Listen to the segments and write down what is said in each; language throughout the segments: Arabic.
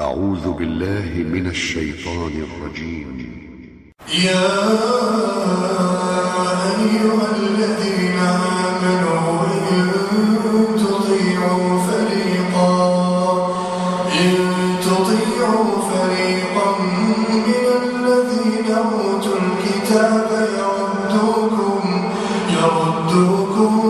أعوذ بالله من الشيطان الرجيم. يا أيها الذين آمنوا إن تطيعوا فريقا إن تطيعوا فريقا من الذين أوتوا الكتاب يردوكم يردوكم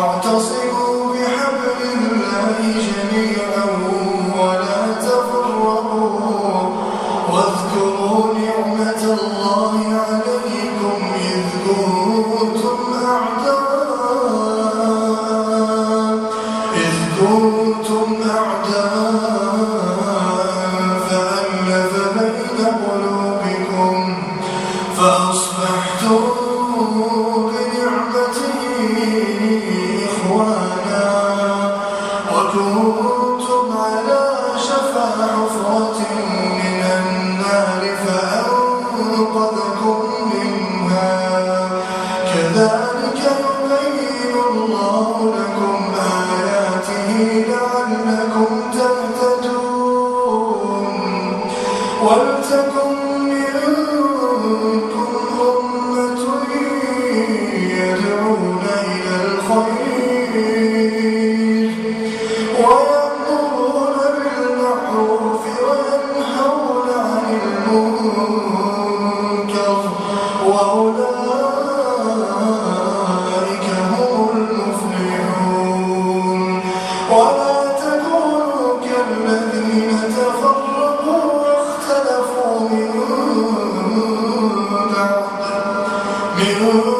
now until Señor.